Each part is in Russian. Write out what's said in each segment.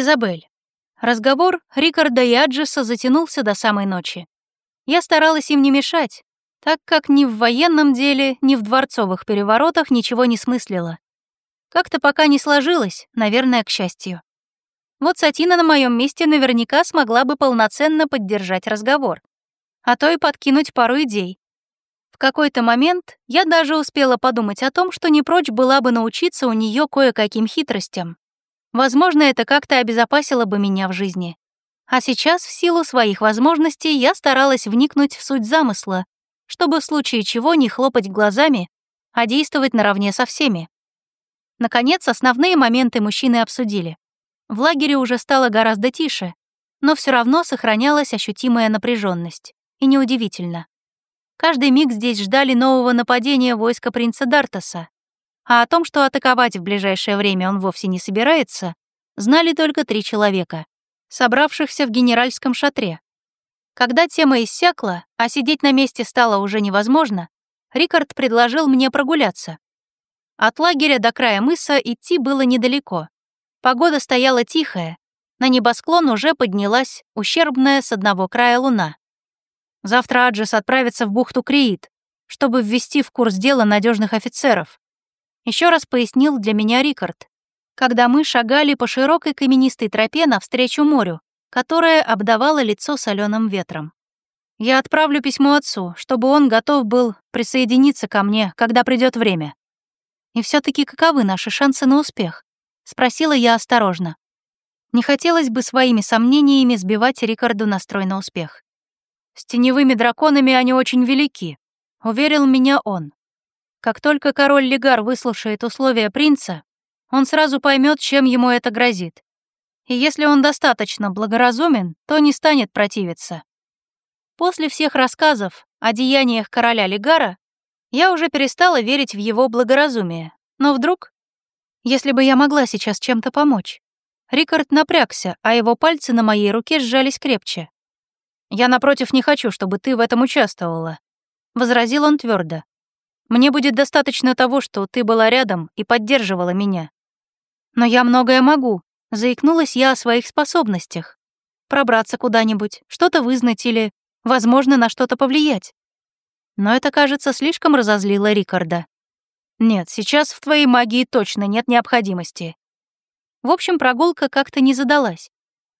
Изабель. Разговор Рикарда и Аджеса затянулся до самой ночи. Я старалась им не мешать, так как ни в военном деле, ни в дворцовых переворотах ничего не смыслила. Как-то пока не сложилось, наверное, к счастью. Вот Сатина на моем месте наверняка смогла бы полноценно поддержать разговор, а то и подкинуть пару идей. В какой-то момент я даже успела подумать о том, что не прочь была бы научиться у нее кое-каким хитростям. Возможно, это как-то обезопасило бы меня в жизни. А сейчас, в силу своих возможностей, я старалась вникнуть в суть замысла, чтобы в случае чего не хлопать глазами, а действовать наравне со всеми. Наконец, основные моменты мужчины обсудили. В лагере уже стало гораздо тише, но все равно сохранялась ощутимая напряженность. И неудивительно. Каждый миг здесь ждали нового нападения войска принца Дартаса. А о том, что атаковать в ближайшее время он вовсе не собирается, знали только три человека, собравшихся в генеральском шатре. Когда тема иссякла, а сидеть на месте стало уже невозможно, Рикард предложил мне прогуляться. От лагеря до края мыса идти было недалеко. Погода стояла тихая, на небосклон уже поднялась ущербная с одного края луна. Завтра Аджес отправится в бухту Криит, чтобы ввести в курс дела надежных офицеров. Еще раз пояснил для меня Рикард, когда мы шагали по широкой каменистой тропе навстречу морю, которое обдавало лицо соленым ветром. Я отправлю письмо отцу, чтобы он готов был присоединиться ко мне, когда придет время. И все таки каковы наши шансы на успех? — спросила я осторожно. Не хотелось бы своими сомнениями сбивать Рикарду настрой на успех. «С теневыми драконами они очень велики», — уверил меня он. Как только король Легар выслушает условия принца, он сразу поймет, чем ему это грозит. И если он достаточно благоразумен, то не станет противиться. После всех рассказов о деяниях короля Легара я уже перестала верить в его благоразумие, но вдруг если бы я могла сейчас чем-то помочь. Рикард напрягся, а его пальцы на моей руке сжались крепче. «Я, напротив, не хочу, чтобы ты в этом участвовала», — возразил он твердо. «Мне будет достаточно того, что ты была рядом и поддерживала меня». «Но я многое могу», — заикнулась я о своих способностях. «Пробраться куда-нибудь, что-то вызнать или, возможно, на что-то повлиять». Но это, кажется, слишком разозлило Рикарда. Нет, сейчас в твоей магии точно нет необходимости. В общем, прогулка как-то не задалась.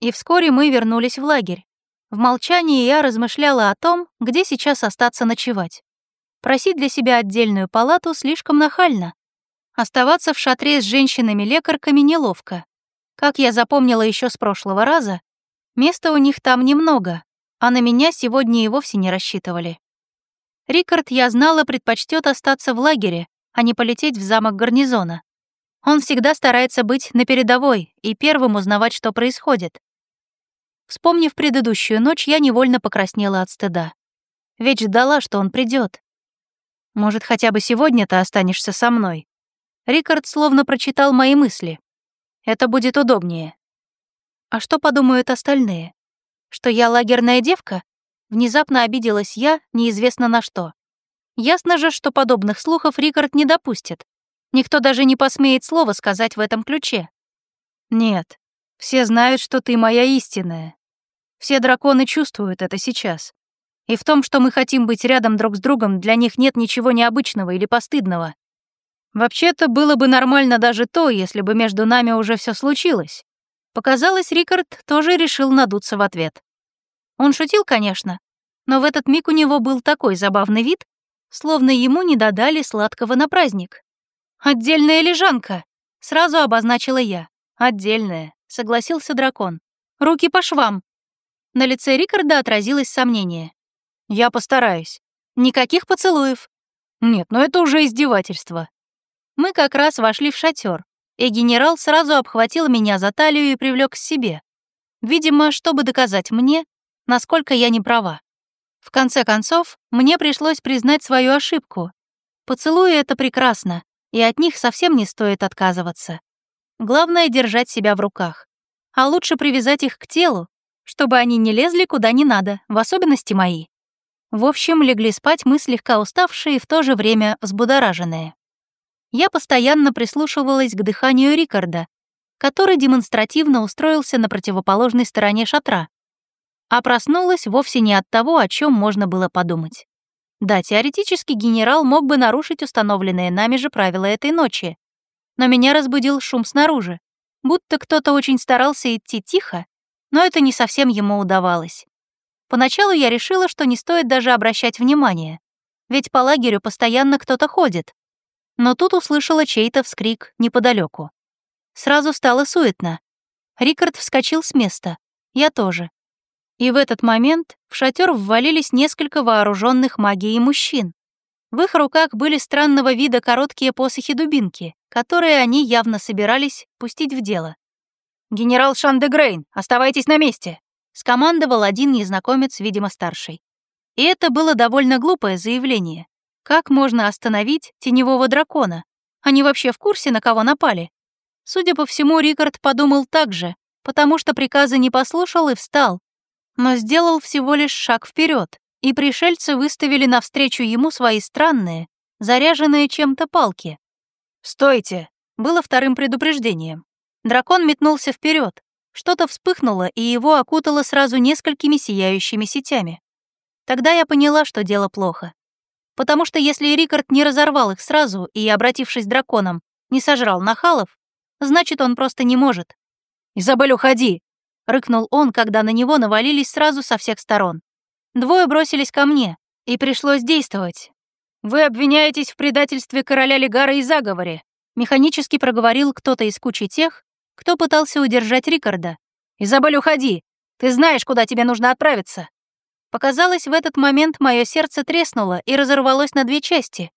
И вскоре мы вернулись в лагерь. В молчании я размышляла о том, где сейчас остаться ночевать. Просить для себя отдельную палату слишком нахально. Оставаться в шатре с женщинами-лекарками неловко. Как я запомнила еще с прошлого раза, места у них там немного, а на меня сегодня и вовсе не рассчитывали. Рикард, я знала, предпочтет остаться в лагере, а не полететь в замок гарнизона. Он всегда старается быть на передовой и первым узнавать, что происходит. Вспомнив предыдущую ночь, я невольно покраснела от стыда. Ведь ждала, что он придет. Может, хотя бы сегодня ты останешься со мной? Рикард словно прочитал мои мысли. Это будет удобнее. А что подумают остальные? Что я лагерная девка? Внезапно обиделась я, неизвестно на что. Ясно же, что подобных слухов Рикард не допустит. Никто даже не посмеет слова сказать в этом ключе. Нет, все знают, что ты моя истинная. Все драконы чувствуют это сейчас. И в том, что мы хотим быть рядом друг с другом, для них нет ничего необычного или постыдного. Вообще-то было бы нормально даже то, если бы между нами уже все случилось. Показалось, Рикард тоже решил надуться в ответ. Он шутил, конечно, но в этот миг у него был такой забавный вид, словно ему не додали сладкого на праздник. «Отдельная лежанка!» — сразу обозначила я. «Отдельная», — согласился дракон. «Руки по швам». На лице Рикарда отразилось сомнение. «Я постараюсь. Никаких поцелуев». «Нет, ну это уже издевательство». Мы как раз вошли в шатер, и генерал сразу обхватил меня за талию и привлек к себе. Видимо, чтобы доказать мне, насколько я не права. В конце концов, мне пришлось признать свою ошибку. Поцелуи — это прекрасно, и от них совсем не стоит отказываться. Главное — держать себя в руках. А лучше привязать их к телу, чтобы они не лезли куда не надо, в особенности мои. В общем, легли спать мы слегка уставшие и в то же время взбудораженные. Я постоянно прислушивалась к дыханию Рикарда, который демонстративно устроился на противоположной стороне шатра. А проснулась вовсе не от того, о чем можно было подумать. Да, теоретически генерал мог бы нарушить установленные нами же правила этой ночи. Но меня разбудил шум снаружи, будто кто-то очень старался идти тихо, но это не совсем ему удавалось. Поначалу я решила, что не стоит даже обращать внимания, ведь по лагерю постоянно кто-то ходит. Но тут услышала чей-то вскрик неподалеку. Сразу стало суетно. Рикард вскочил с места, я тоже. И в этот момент в шатер ввалились несколько вооруженных магией мужчин. В их руках были странного вида короткие посохи-дубинки, которые они явно собирались пустить в дело. «Генерал Шандегрейн, оставайтесь на месте!» — скомандовал один незнакомец, видимо, старший. И это было довольно глупое заявление. Как можно остановить теневого дракона? Они вообще в курсе, на кого напали? Судя по всему, Рикард подумал так же, потому что приказа не послушал и встал, но сделал всего лишь шаг вперед, и пришельцы выставили навстречу ему свои странные, заряженные чем-то палки. «Стойте!» — было вторым предупреждением. Дракон метнулся вперед, что-то вспыхнуло, и его окутало сразу несколькими сияющими сетями. Тогда я поняла, что дело плохо. Потому что если Рикард не разорвал их сразу и, обратившись драконом, не сожрал нахалов, значит, он просто не может. «Изабель, уходи!» — рыкнул он, когда на него навалились сразу со всех сторон. Двое бросились ко мне, и пришлось действовать. «Вы обвиняетесь в предательстве короля Легара и заговоре», — механически проговорил кто-то из кучи тех, кто пытался удержать Рикарда. «Изабель, уходи! Ты знаешь, куда тебе нужно отправиться!» Показалось, в этот момент мое сердце треснуло и разорвалось на две части.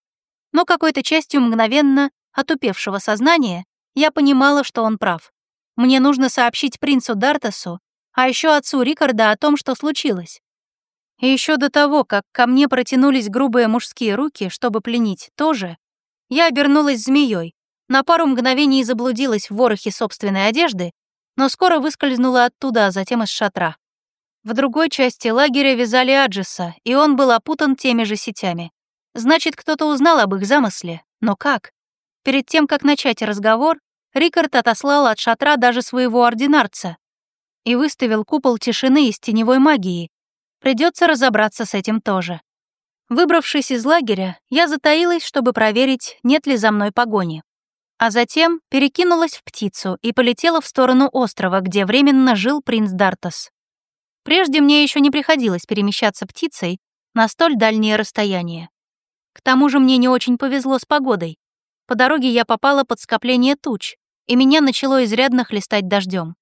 Но какой-то частью мгновенно отупевшего сознания я понимала, что он прав. Мне нужно сообщить принцу Дартасу, а еще отцу Рикарда о том, что случилось. И еще до того, как ко мне протянулись грубые мужские руки, чтобы пленить тоже, я обернулась змеей, на пару мгновений заблудилась в ворохе собственной одежды, но скоро выскользнула оттуда, а затем из шатра. В другой части лагеря вязали Аджиса, и он был опутан теми же сетями. Значит, кто-то узнал об их замысле, но как? Перед тем, как начать разговор, Рикард отослал от шатра даже своего ординарца и выставил купол тишины из теневой магии. Придется разобраться с этим тоже. Выбравшись из лагеря, я затаилась, чтобы проверить, нет ли за мной погони. А затем перекинулась в птицу и полетела в сторону острова, где временно жил принц Дартас. Прежде мне еще не приходилось перемещаться птицей на столь дальние расстояния. К тому же мне не очень повезло с погодой. По дороге я попала под скопление туч, и меня начало изрядно хлестать дождем.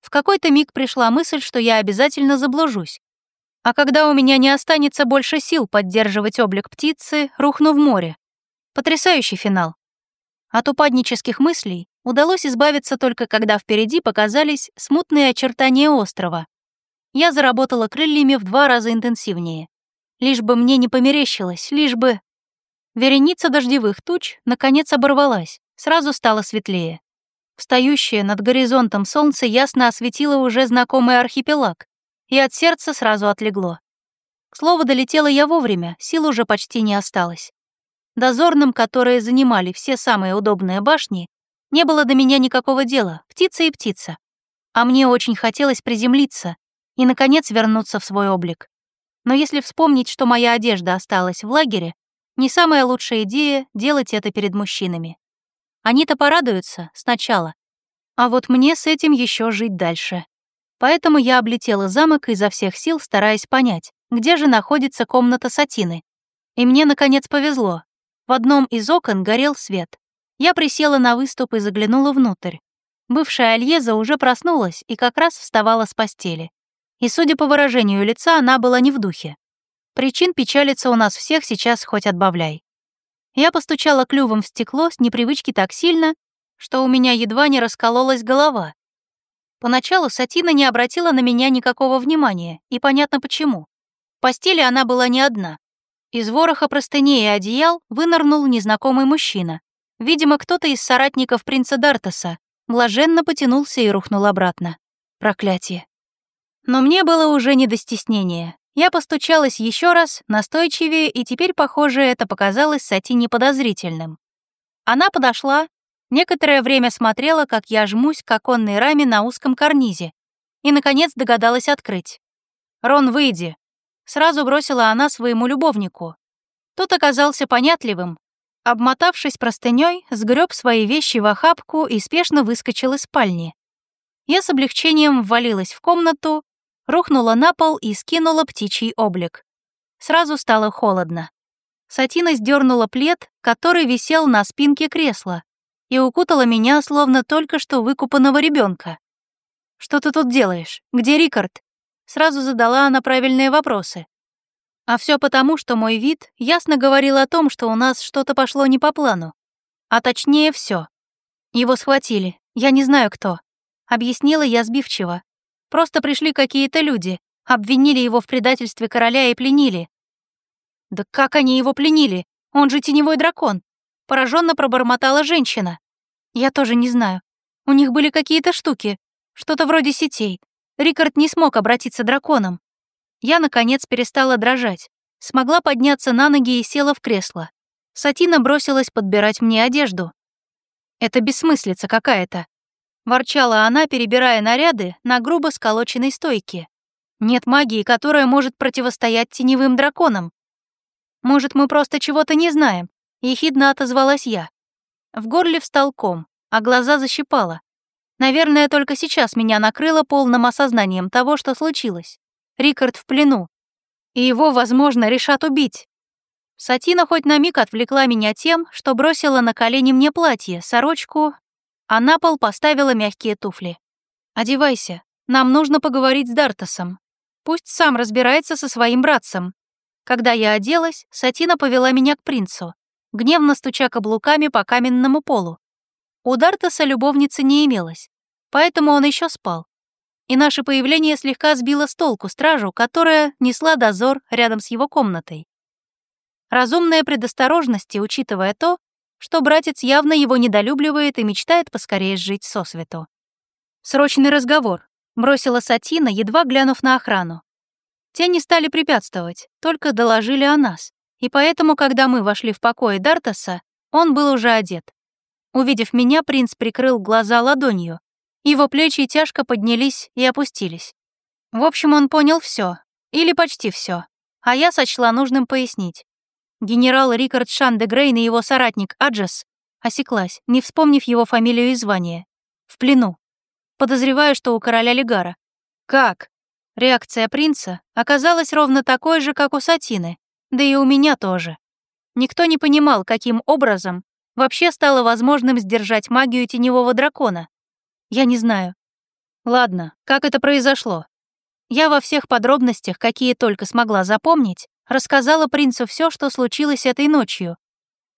В какой-то миг пришла мысль, что я обязательно заблужусь. А когда у меня не останется больше сил поддерживать облик птицы, рухну в море. Потрясающий финал. От упаднических мыслей удалось избавиться только когда впереди показались смутные очертания острова. Я заработала крыльями в два раза интенсивнее. Лишь бы мне не померещилось, лишь бы... Вереница дождевых туч наконец оборвалась, сразу стало светлее. Встающее над горизонтом солнце ясно осветило уже знакомый архипелаг, и от сердца сразу отлегло. К слову, долетела я вовремя, сил уже почти не осталось. Дозорным, которые занимали все самые удобные башни, не было до меня никакого дела, птица и птица. А мне очень хотелось приземлиться и, наконец, вернуться в свой облик. Но если вспомнить, что моя одежда осталась в лагере, не самая лучшая идея делать это перед мужчинами. Они-то порадуются сначала, а вот мне с этим еще жить дальше. Поэтому я облетела замок изо всех сил, стараясь понять, где же находится комната Сатины. И мне, наконец, повезло. В одном из окон горел свет. Я присела на выступ и заглянула внутрь. Бывшая Альеза уже проснулась и как раз вставала с постели. И, судя по выражению лица, она была не в духе. Причин печалиться у нас всех сейчас хоть отбавляй. Я постучала клювом в стекло с непривычки так сильно, что у меня едва не раскололась голова. Поначалу Сатина не обратила на меня никакого внимания, и понятно почему. В постели она была не одна. Из вороха простыней и одеял вынырнул незнакомый мужчина. Видимо, кто-то из соратников принца Дартаса. Блаженно потянулся и рухнул обратно. Проклятие. Но мне было уже не до стеснения. Я постучалась еще раз, настойчивее, и теперь, похоже, это показалось Сати неподозрительным. Она подошла, Некоторое время смотрела, как я жмусь к оконной раме на узком карнизе, и, наконец, догадалась открыть. «Рон, выйди!» Сразу бросила она своему любовнику. Тот оказался понятливым. Обмотавшись простыней, сгреб свои вещи в охапку и спешно выскочил из спальни. Я с облегчением ввалилась в комнату, рухнула на пол и скинула птичий облик. Сразу стало холодно. Сатина сдернула плед, который висел на спинке кресла, и укутала меня, словно только что выкупанного ребенка. «Что ты тут делаешь? Где Рикард?» Сразу задала она правильные вопросы. А все потому, что мой вид ясно говорил о том, что у нас что-то пошло не по плану. А точнее, все. Его схватили, я не знаю кто. Объяснила я сбивчиво. Просто пришли какие-то люди, обвинили его в предательстве короля и пленили. Да как они его пленили? Он же теневой дракон. Пораженно пробормотала женщина. Я тоже не знаю. У них были какие-то штуки, что-то вроде сетей. Рикард не смог обратиться драконом. Я, наконец, перестала дрожать, смогла подняться на ноги и села в кресло. Сатина бросилась подбирать мне одежду. «Это бессмыслица какая-то», — ворчала она, перебирая наряды на грубо сколоченной стойке. «Нет магии, которая может противостоять теневым драконам. Может, мы просто чего-то не знаем?» — ехидно отозвалась я. В горле встал ком, а глаза защипало. Наверное, только сейчас меня накрыло полным осознанием того, что случилось. Рикард в плену. И его, возможно, решат убить. Сатина хоть на миг отвлекла меня тем, что бросила на колени мне платье, сорочку, а на пол поставила мягкие туфли. «Одевайся, нам нужно поговорить с Дартасом. Пусть сам разбирается со своим братцем, когда я оделась, Сатина повела меня к принцу, гневно стуча каблуками по каменному полу. У Дартаса любовницы не имелось, поэтому он еще спал. И наше появление слегка сбило с толку стражу, которая несла дозор рядом с его комнатой. Разумная предосторожность, учитывая то, что братец явно его недолюбливает и мечтает поскорее жить сосвету. «Срочный разговор», — бросила Сатина, едва глянув на охрану. Те не стали препятствовать, только доложили о нас. И поэтому, когда мы вошли в покои Дартаса, он был уже одет. Увидев меня, принц прикрыл глаза ладонью. Его плечи тяжко поднялись и опустились. В общем, он понял все, или почти все, а я сочла нужным пояснить. Генерал Рикард Шан де Грейн и его соратник Аджес осеклась, не вспомнив его фамилию и звание. В плену. Подозреваю, что у короля Легара. Как? Реакция принца оказалась ровно такой же, как у Сатины, да и у меня тоже. Никто не понимал, каким образом вообще стало возможным сдержать магию теневого дракона. Я не знаю. Ладно, как это произошло? Я во всех подробностях, какие только смогла запомнить, рассказала принцу все, что случилось этой ночью.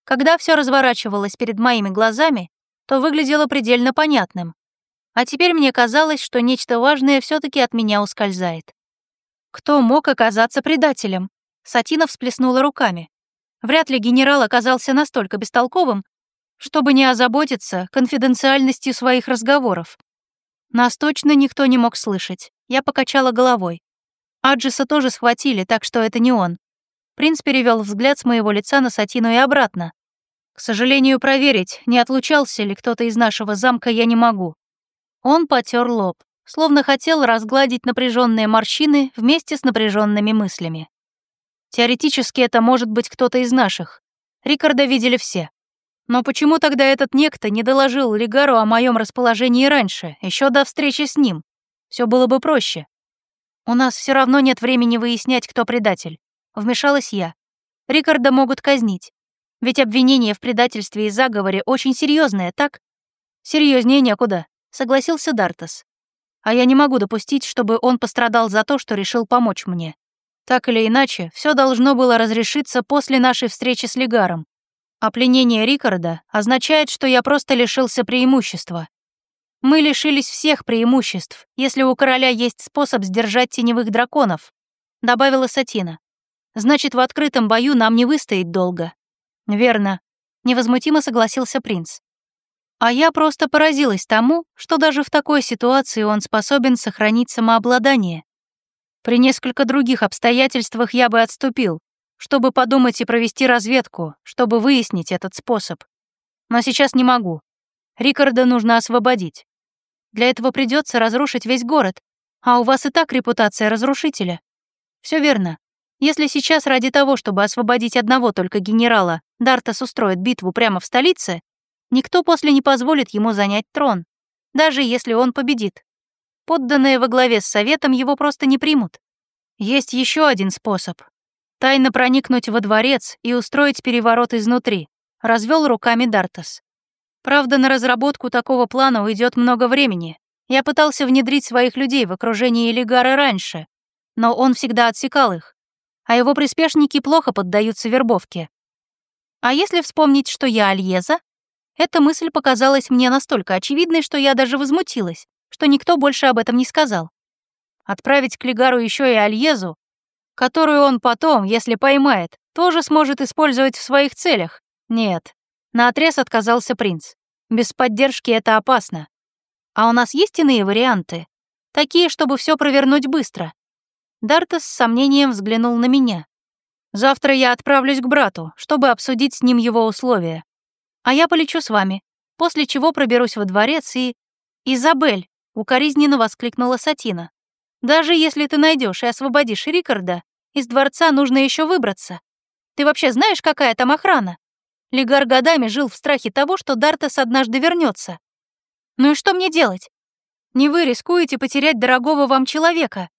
Когда все разворачивалось перед моими глазами, то выглядело предельно понятным. А теперь мне казалось, что нечто важное все таки от меня ускользает. Кто мог оказаться предателем? Сатина всплеснула руками. Вряд ли генерал оказался настолько бестолковым, чтобы не озаботиться конфиденциальностью своих разговоров. Нас точно никто не мог слышать. Я покачала головой. Аджиса тоже схватили, так что это не он. Принц перевел взгляд с моего лица на Сатину и обратно. К сожалению, проверить, не отлучался ли кто-то из нашего замка, я не могу. Он потер лоб, словно хотел разгладить напряженные морщины вместе с напряженными мыслями. Теоретически это может быть кто-то из наших. Рикарда видели все. Но почему тогда этот некто не доложил Лигару о моем расположении раньше, еще до встречи с ним? Все было бы проще. У нас все равно нет времени выяснять, кто предатель. Вмешалась я. Рикарда могут казнить. Ведь обвинение в предательстве и заговоре очень серьезное, так? Серьезнее некуда согласился Дартас. А я не могу допустить, чтобы он пострадал за то, что решил помочь мне. Так или иначе, все должно было разрешиться после нашей встречи с Лигаром. А пленение Рикарда означает, что я просто лишился преимущества. Мы лишились всех преимуществ, если у короля есть способ сдержать теневых драконов, добавила Сатина. Значит, в открытом бою нам не выстоять долго. Верно, невозмутимо согласился принц. А я просто поразилась тому, что даже в такой ситуации он способен сохранить самообладание. При несколько других обстоятельствах я бы отступил, чтобы подумать и провести разведку, чтобы выяснить этот способ. Но сейчас не могу. Рикарда нужно освободить. Для этого придется разрушить весь город, а у вас и так репутация разрушителя. Все верно. Если сейчас ради того, чтобы освободить одного только генерала, Дартас устроит битву прямо в столице, никто после не позволит ему занять трон, даже если он победит. Подданные во главе с советом его просто не примут. Есть еще один способ. Тайно проникнуть во дворец и устроить переворот изнутри, развел руками Дартас. Правда, на разработку такого плана уйдет много времени. Я пытался внедрить своих людей в окружение Элигара раньше, но он всегда отсекал их, а его приспешники плохо поддаются вербовке. А если вспомнить, что я Альеза, эта мысль показалась мне настолько очевидной, что я даже возмутилась, что никто больше об этом не сказал. Отправить к Лигару еще и Альезу, которую он потом, если поймает, тоже сможет использовать в своих целях. Нет, наотрез отказался принц. Без поддержки это опасно. А у нас есть иные варианты? Такие, чтобы все провернуть быстро. Дартас с сомнением взглянул на меня. Завтра я отправлюсь к брату, чтобы обсудить с ним его условия. А я полечу с вами, после чего проберусь во дворец и... «Изабель!» — укоризненно воскликнула Сатина. Даже если ты найдешь и освободишь Рикарда, из дворца нужно еще выбраться. Ты вообще знаешь, какая там охрана? Лигар годами жил в страхе того, что Дартас однажды вернется. Ну и что мне делать? Не вы рискуете потерять дорогого вам человека.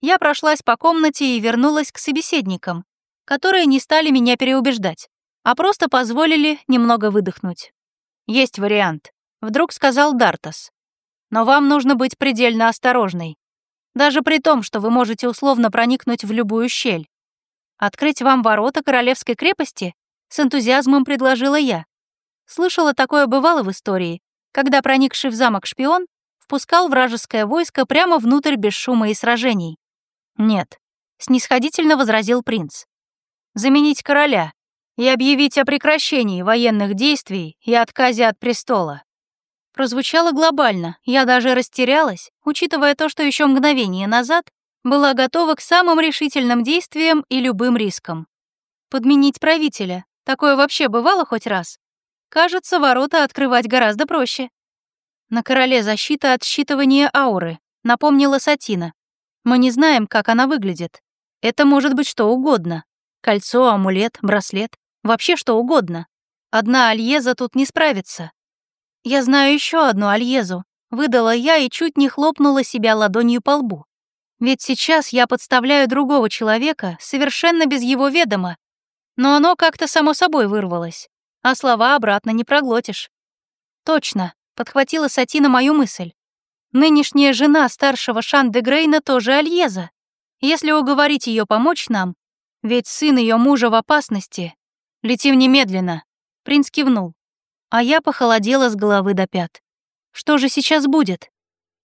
Я прошлась по комнате и вернулась к собеседникам, которые не стали меня переубеждать, а просто позволили немного выдохнуть. Есть вариант, вдруг сказал Дартас. Но вам нужно быть предельно осторожной. Даже при том, что вы можете условно проникнуть в любую щель. Открыть вам ворота королевской крепости? С энтузиазмом предложила я. Слышала, такое бывало в истории, когда проникший в замок шпион впускал вражеское войско прямо внутрь без шума и сражений. «Нет», — снисходительно возразил принц. «Заменить короля и объявить о прекращении военных действий и отказе от престола прозвучало глобально, я даже растерялась, учитывая то, что еще мгновение назад была готова к самым решительным действиям и любым рискам. Подменить правителя. Такое вообще бывало хоть раз? Кажется, ворота открывать гораздо проще. На короле защита от считывания ауры, напомнила Сатина. Мы не знаем, как она выглядит. Это может быть что угодно. Кольцо, амулет, браслет, вообще что угодно. Одна Альеза тут не справится. «Я знаю еще одну Альезу», — выдала я и чуть не хлопнула себя ладонью по лбу. Ведь сейчас я подставляю другого человека совершенно без его ведома. Но оно как-то само собой вырвалось, а слова обратно не проглотишь. Точно, подхватила Сатина мою мысль. Нынешняя жена старшего Шанде Грейна тоже Альеза. Если уговорить ее помочь нам, ведь сын ее мужа в опасности. Летим немедленно. Принц кивнул а я похолодела с головы до пят. Что же сейчас будет?